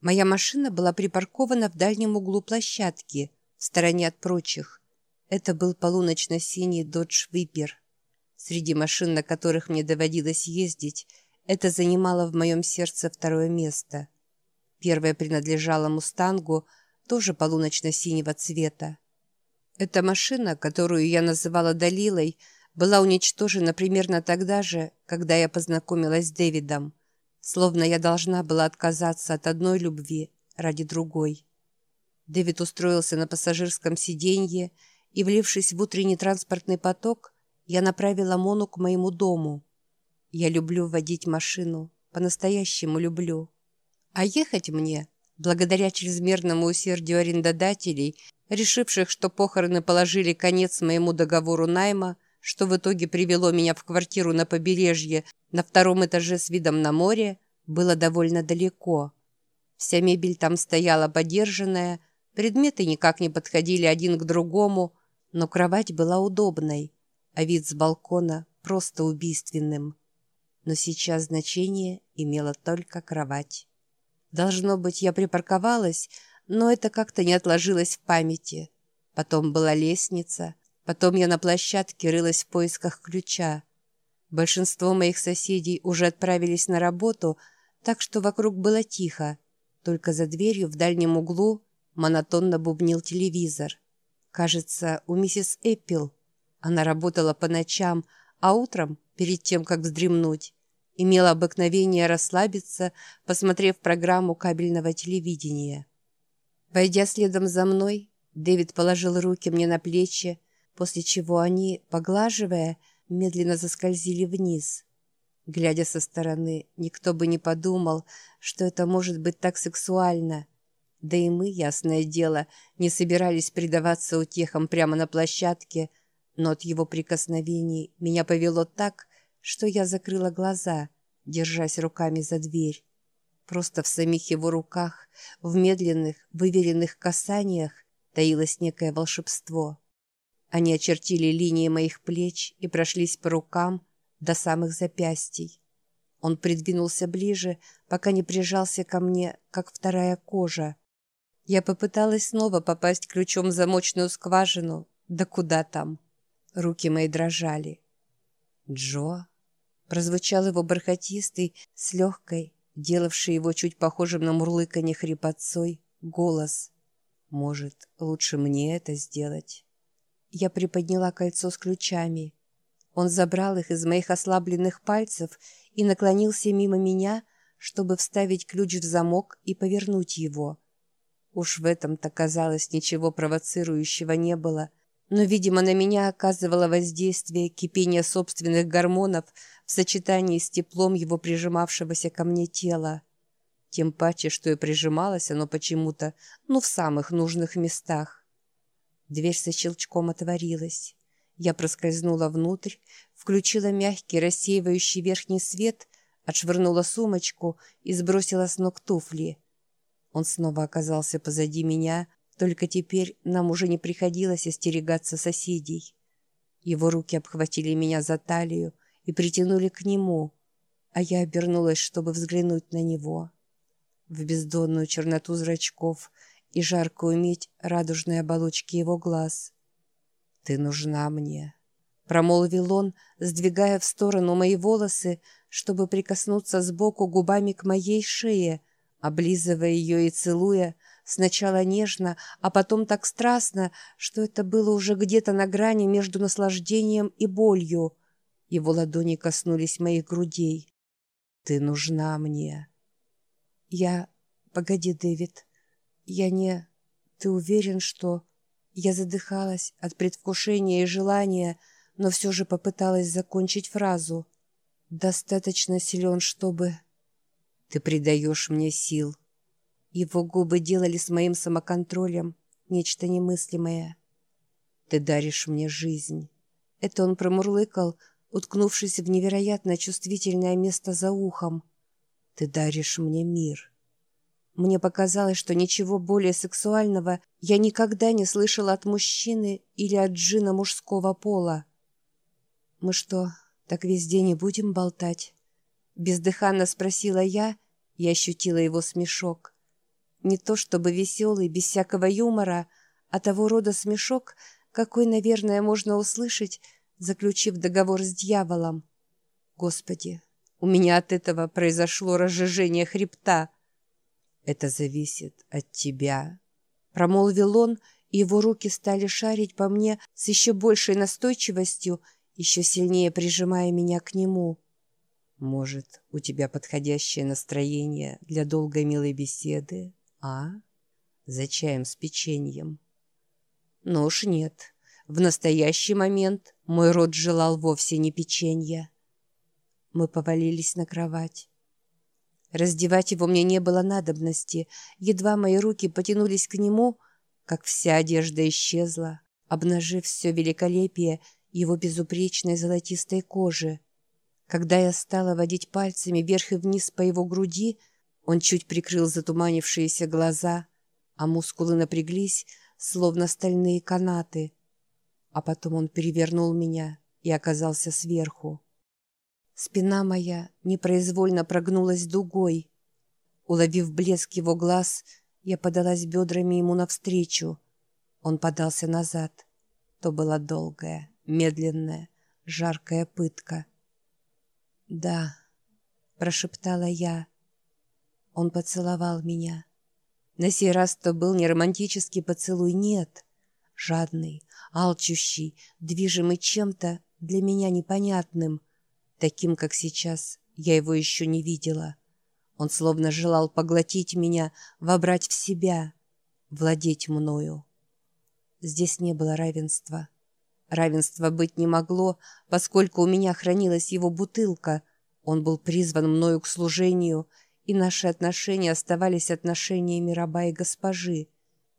Моя машина была припаркована в дальнем углу площадки, в стороне от прочих. Это был полуночно-синий Dodge Viper. Среди машин, на которых мне доводилось ездить, это занимало в моем сердце второе место. Первое принадлежало «Мустангу», тоже полуночно-синего цвета. Эта машина, которую я называла Далилой, была уничтожена примерно тогда же, когда я познакомилась с Дэвидом. Словно я должна была отказаться от одной любви ради другой. Дэвид устроился на пассажирском сиденье, и, влившись в утренний транспортный поток, я направила Мону к моему дому. Я люблю водить машину, по-настоящему люблю. А ехать мне, благодаря чрезмерному усердию арендодателей, решивших, что похороны положили конец моему договору найма, что в итоге привело меня в квартиру на побережье на втором этаже с видом на море, было довольно далеко. Вся мебель там стояла подержанная, предметы никак не подходили один к другому, но кровать была удобной, а вид с балкона просто убийственным. Но сейчас значение имела только кровать. Должно быть, я припарковалась, но это как-то не отложилось в памяти. Потом была лестница, потом я на площадке рылась в поисках ключа. Большинство моих соседей уже отправились на работу, так что вокруг было тихо. Только за дверью в дальнем углу монотонно бубнил телевизор. Кажется, у миссис Эппил. Она работала по ночам, а утром, перед тем, как вздремнуть, имела обыкновение расслабиться, посмотрев программу кабельного телевидения. Войдя следом за мной, Дэвид положил руки мне на плечи, после чего они, поглаживая, медленно заскользили вниз. Глядя со стороны, никто бы не подумал, что это может быть так сексуально. Да и мы, ясное дело, не собирались предаваться утехам прямо на площадке, но от его прикосновений меня повело так, что я закрыла глаза, держась руками за дверь. Просто в самих его руках, в медленных, выверенных касаниях таилось некое волшебство. Они очертили линии моих плеч и прошлись по рукам до самых запястий. Он придвинулся ближе, пока не прижался ко мне, как вторая кожа. Я попыталась снова попасть ключом в замочную скважину. Да куда там? Руки мои дрожали. «Джо?» Прозвучал его бархатистый, с легкой, делавший его чуть похожим на мурлыканье хрипотцой, голос. «Может, лучше мне это сделать?» Я приподняла кольцо с ключами. Он забрал их из моих ослабленных пальцев и наклонился мимо меня, чтобы вставить ключ в замок и повернуть его. Уж в этом-то, казалось, ничего провоцирующего не было, но, видимо, на меня оказывало воздействие кипения собственных гормонов в сочетании с теплом его прижимавшегося ко мне тела. Тем паче, что и прижималось оно почему-то, ну, в самых нужных местах. Дверь со щелчком отворилась. Я проскользнула внутрь, включила мягкий рассеивающий верхний свет, отшвырнула сумочку и сбросила с ног туфли. Он снова оказался позади меня, только теперь нам уже не приходилось остерегаться соседей. Его руки обхватили меня за талию, и притянули к нему, а я обернулась, чтобы взглянуть на него. В бездонную черноту зрачков и жаркую медь радужной оболочки его глаз. «Ты нужна мне», — промолвил он, сдвигая в сторону мои волосы, чтобы прикоснуться сбоку губами к моей шее, облизывая ее и целуя, сначала нежно, а потом так страстно, что это было уже где-то на грани между наслаждением и болью — его ладони коснулись моих грудей. «Ты нужна мне». «Я... Погоди, Дэвид. Я не... Ты уверен, что...» Я задыхалась от предвкушения и желания, но все же попыталась закончить фразу. «Достаточно силен, чтобы...» «Ты придаешь мне сил». Его губы делали с моим самоконтролем нечто немыслимое. «Ты даришь мне жизнь». Это он промурлыкал, уткнувшись в невероятно чувствительное место за ухом. «Ты даришь мне мир». Мне показалось, что ничего более сексуального я никогда не слышала от мужчины или от джина мужского пола. «Мы что, так везде не будем болтать?» Бездыханно спросила я и ощутила его смешок. Не то чтобы веселый, без всякого юмора, а того рода смешок, какой, наверное, можно услышать, заключив договор с дьяволом. Господи, у меня от этого произошло разжижение хребта. Это зависит от тебя, промолвил он, и его руки стали шарить по мне с еще большей настойчивостью, еще сильнее прижимая меня к нему. Может, у тебя подходящее настроение для долгой милой беседы, а? За чаем с печеньем. Но уж нет. В настоящий момент мой род желал вовсе не печенья. Мы повалились на кровать. Раздевать его мне не было надобности. Едва мои руки потянулись к нему, как вся одежда исчезла, обнажив все великолепие его безупречной золотистой кожи. Когда я стала водить пальцами вверх и вниз по его груди, он чуть прикрыл затуманившиеся глаза, а мускулы напряглись, словно стальные канаты. А потом он перевернул меня и оказался сверху. Спина моя непроизвольно прогнулась дугой. Уловив блеск его глаз, я подалась бедрами ему навстречу. Он подался назад. То была долгая, медленная, жаркая пытка — «Да», — прошептала я. Он поцеловал меня. На сей раз то был не романтический поцелуй, нет. Жадный, алчущий, движимый чем-то для меня непонятным. Таким, как сейчас, я его еще не видела. Он словно желал поглотить меня, вобрать в себя, владеть мною. Здесь не было равенства. Равенства быть не могло, поскольку у меня хранилась его бутылка. Он был призван мною к служению, и наши отношения оставались отношениями раба и госпожи,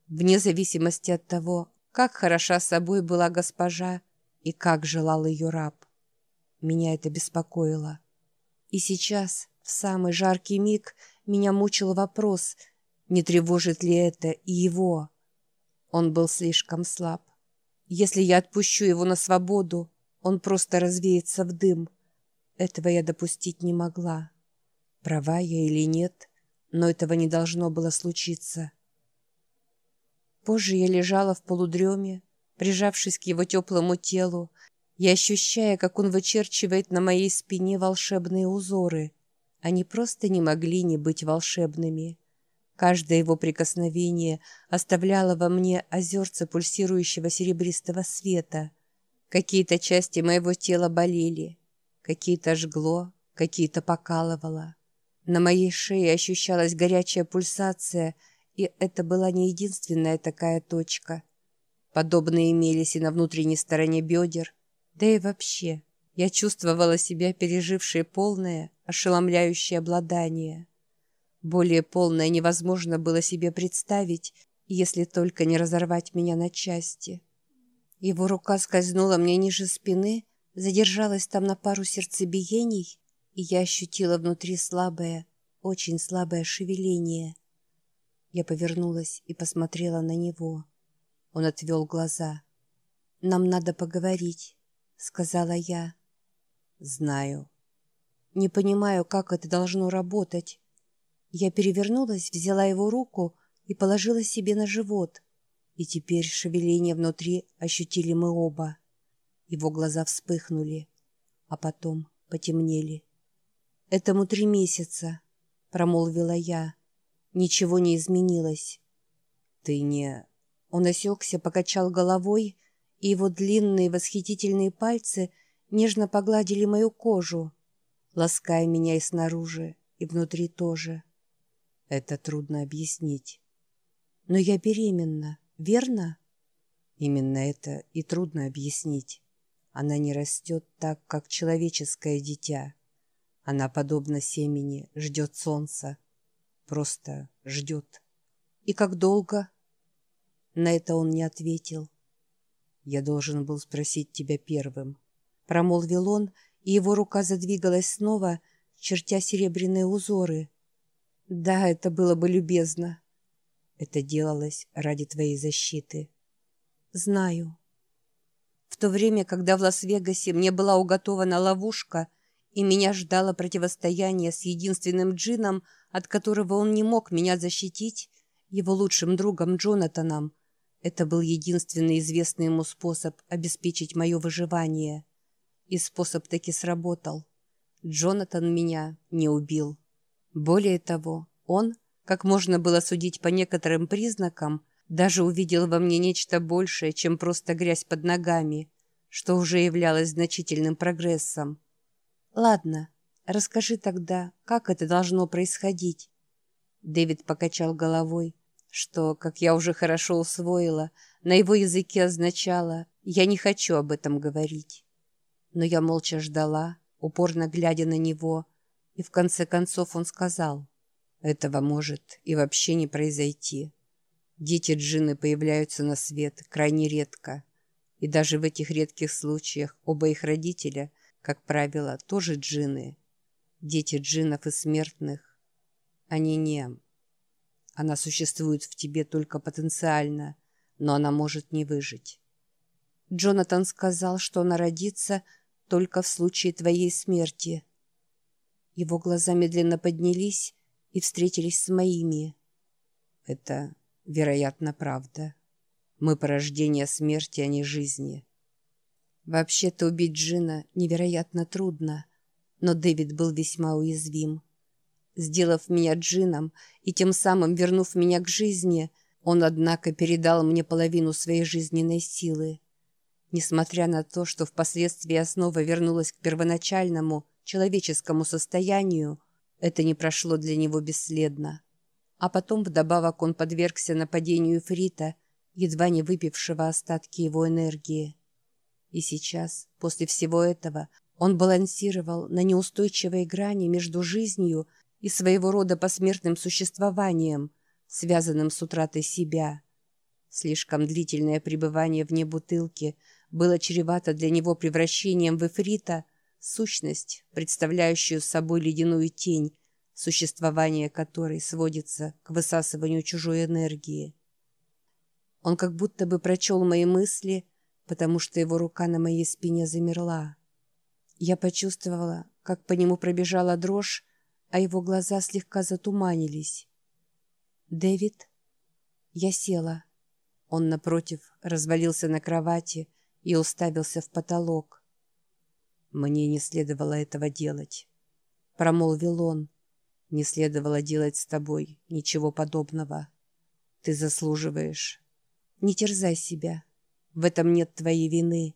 вне зависимости от того, как хороша собой была госпожа и как желал ее раб. Меня это беспокоило. И сейчас, в самый жаркий миг, меня мучил вопрос, не тревожит ли это и его. Он был слишком слаб. Если я отпущу его на свободу, он просто развеется в дым. Этого я допустить не могла. Права я или нет, но этого не должно было случиться. Позже я лежала в полудреме, прижавшись к его теплому телу и ощущая, как он вычерчивает на моей спине волшебные узоры. Они просто не могли не быть волшебными. Каждое его прикосновение оставляло во мне озерце пульсирующего серебристого света. Какие-то части моего тела болели, какие-то жгло, какие-то покалывало. На моей шее ощущалась горячая пульсация, и это была не единственная такая точка. Подобные имелись и на внутренней стороне бедер, да и вообще. Я чувствовала себя пережившей полное, ошеломляющее обладание. Более полное невозможно было себе представить, если только не разорвать меня на части. Его рука скользнула мне ниже спины, задержалась там на пару сердцебиений, и я ощутила внутри слабое, очень слабое шевеление. Я повернулась и посмотрела на него. Он отвел глаза. «Нам надо поговорить», — сказала я. «Знаю. Не понимаю, как это должно работать. Я перевернулась, взяла его руку и положила себе на живот. И теперь шевеление внутри ощутили мы оба. Его глаза вспыхнули, а потом потемнели. «Этому три месяца», — промолвила я. «Ничего не изменилось». «Ты не...» Он осекся, покачал головой, его длинные восхитительные пальцы нежно погладили мою кожу, лаская меня и снаружи, и внутри тоже. Это трудно объяснить. Но я беременна, верно? Именно это и трудно объяснить. Она не растет так, как человеческое дитя. Она, подобно семени, ждет солнца. Просто ждет. И как долго? На это он не ответил. Я должен был спросить тебя первым. Промолвил он, и его рука задвигалась снова, чертя серебряные узоры — да, это было бы любезно. Это делалось ради твоей защиты. Знаю. В то время, когда в Лас-Вегасе мне была уготована ловушка, и меня ждало противостояние с единственным джином, от которого он не мог меня защитить, его лучшим другом Джонатаном. Это был единственный известный ему способ обеспечить мое выживание. И способ таки сработал. Джонатан меня не убил. Более того, он, как можно было судить по некоторым признакам, даже увидел во мне нечто большее, чем просто грязь под ногами, что уже являлось значительным прогрессом. «Ладно, расскажи тогда, как это должно происходить?» Дэвид покачал головой, что, как я уже хорошо усвоила, на его языке означало «я не хочу об этом говорить». Но я молча ждала, упорно глядя на него, и в конце концов он сказал «этого может и вообще не произойти». Дети джинны появляются на свет крайне редко, и даже в этих редких случаях оба их родителя, как правило, тоже джинны. Дети джиннов и смертных, они не... Она существует в тебе только потенциально, но она может не выжить. Джонатан сказал, что она родится только в случае твоей смерти. Его глаза медленно поднялись и встретились с моими. Это, вероятно, правда. Мы порождение смерти, а не жизни. Вообще-то убить Джина невероятно трудно, но Дэвид был весьма уязвим. Сделав меня джином и тем самым вернув меня к жизни, он, однако, передал мне половину своей жизненной силы. Несмотря на то, что впоследствии я снова вернулась к первоначальному, человеческому состоянию, это не прошло для него бесследно. А потом вдобавок он подвергся нападению Фрита, едва не выпившего остатки его энергии. И сейчас, после всего этого, он балансировал на неустойчивой грани между жизнью и своего рода посмертным существованием, связанным с утратой себя. Слишком длительное пребывание вне бутылки было чревато для него превращением в эфрита, сущность, представляющую собой ледяную тень, существование которой сводится к высасыванию чужой энергии. Он как будто бы прочел мои мысли, потому что его рука на моей спине замерла. Я почувствовала, как по нему пробежала дрожь, а его глаза слегка затуманились. «Дэвид?» Я села. Он, напротив, развалился на кровати и уставился в потолок. «Мне не следовало этого делать», — промолвил он. «Не следовало делать с тобой ничего подобного. Ты заслуживаешь. Не терзай себя. В этом нет твоей вины».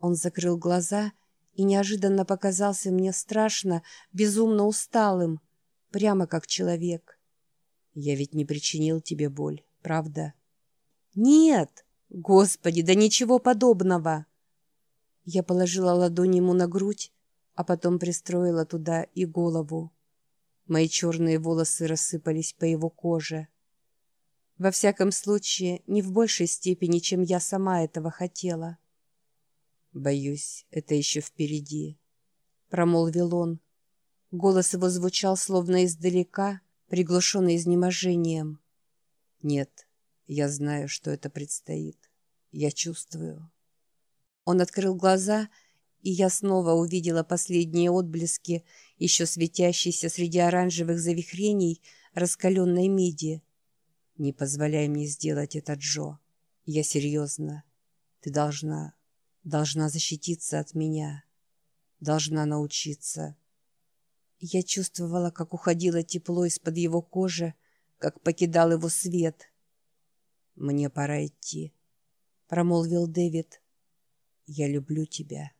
Он закрыл глаза и неожиданно показался мне страшно, безумно усталым, прямо как человек. Я ведь не причинил тебе боль, правда? Нет! Господи, да ничего подобного! Я положила ладонь ему на грудь, а потом пристроила туда и голову. Мои черные волосы рассыпались по его коже. Во всяком случае, не в большей степени, чем я сама этого хотела. «Боюсь, это еще впереди», — промолвил он. Голос его звучал словно издалека, приглушенный изнеможением. «Нет, я знаю, что это предстоит. Я чувствую». Он открыл глаза, и я снова увидела последние отблески, еще светящиеся среди оранжевых завихрений раскаленной миди. «Не позволяй мне сделать это, Джо. Я серьезно. Ты должна Должна защититься от меня. Должна научиться. Я чувствовала, как уходило тепло из-под его кожи, как покидал его свет. «Мне пора идти», — промолвил Дэвид. «Я люблю тебя».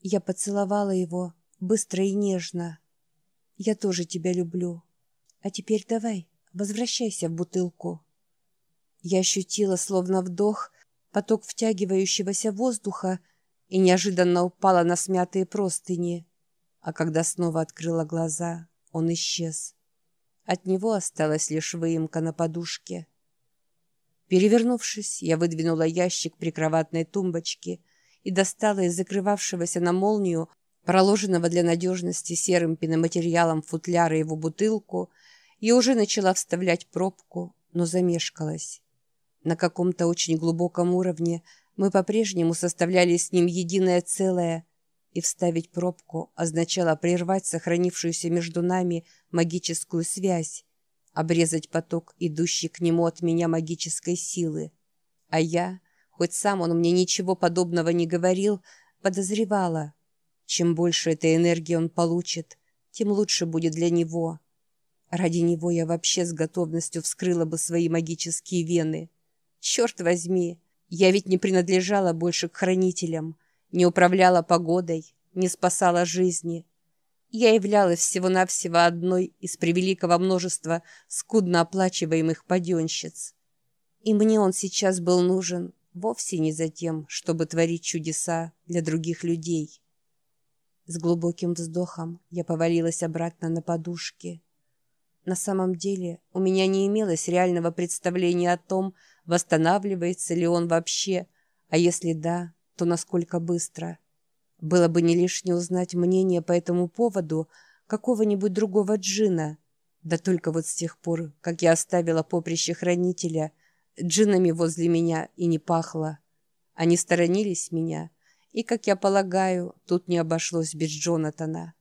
Я поцеловала его быстро и нежно. «Я тоже тебя люблю. А теперь давай, возвращайся в бутылку». Я ощутила, словно вдох, поток втягивающегося воздуха и неожиданно упала на смятые простыни. А когда снова открыла глаза, он исчез. От него осталась лишь выемка на подушке. Перевернувшись, я выдвинула ящик прикроватной тумбочки и достала из закрывавшегося на молнию, проложенного для надежности серым пеноматериалом футляра его бутылку, и уже начала вставлять пробку, но замешкалась. На каком-то очень глубоком уровне мы по-прежнему составляли с ним единое целое, и вставить пробку означало прервать сохранившуюся между нами магическую связь, обрезать поток, идущий к нему от меня магической силы. А я, хоть сам он мне ничего подобного не говорил, подозревала. Чем больше этой энергии он получит, тем лучше будет для него. Ради него я вообще с готовностью вскрыла бы свои магические вены. Черт возьми, я ведь не принадлежала больше к хранителям, не управляла погодой, не спасала жизни. Я являлась всего-навсего одной из превеликого множества скудно оплачиваемых паденщиц. И мне он сейчас был нужен вовсе не за тем, чтобы творить чудеса для других людей. С глубоким вздохом я повалилась обратно на подушки. На самом деле у меня не имелось реального представления о том, восстанавливается ли он вообще, а если да, то насколько быстро. Было бы не лишне узнать мнение по этому поводу какого-нибудь другого джина. Да только вот с тех пор, как я оставила поприще хранителя, джинами возле меня и не пахло. Они сторонились меня, и, как я полагаю, тут не обошлось без Джонатана.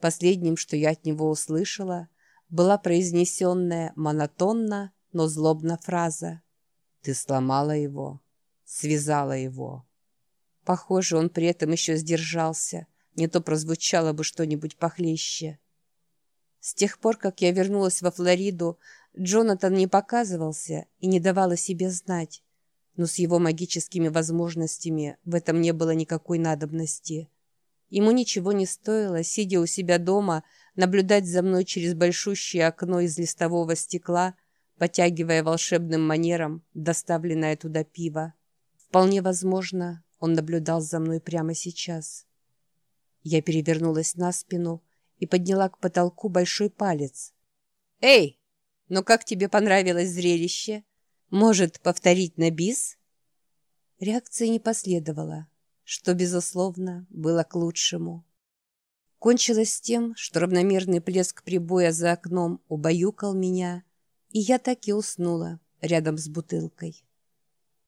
Последним, что я от него услышала, была произнесенная монотонно, но злобно фраза «Ты сломала его, связала его». Похоже, он при этом еще сдержался, не то прозвучало бы что-нибудь похлеще. С тех пор, как я вернулась во Флориду, Джонатан не показывался и не давал о себе знать но с его магическими возможностями в этом не было никакой надобности. Ему ничего не стоило, сидя у себя дома, наблюдать за мной через большущее окно из листового стекла, потягивая волшебным манером доставленное туда пиво. Вполне возможно, он наблюдал за мной прямо сейчас. Я перевернулась на спину и подняла к потолку большой палец. «Эй, ну как тебе понравилось зрелище?» Может, повторить на бис? Реакции не последовало, что, безусловно, было к лучшему. Кончилось тем, что равномерный плеск прибоя за окном убаюкал меня, и я так и уснула рядом с бутылкой.